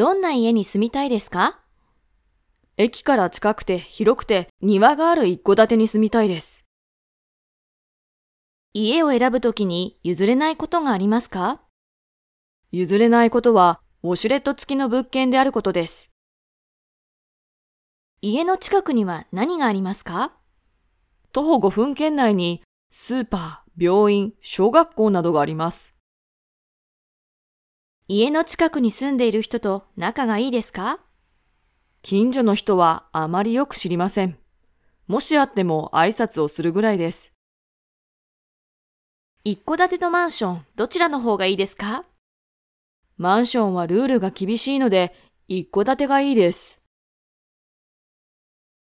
どんな家に住みたいですか？駅から近くて広くて庭がある一戸建てに住みたいです。家を選ぶときに譲れないことがありますか？譲れないことは、ウォシュレット付きの物件であることです。家の近くには何がありますか？徒歩5分圏内にスーパー、病院、小学校などがあります。家の近くに住んでいる人と仲がいいですか？近所の人はあまりよく知りません。もしあっても挨拶をするぐらいです。一戸建てとマンション、どちらの方がいいですか？マンションはルールが厳しいので、一戸建てがいいです。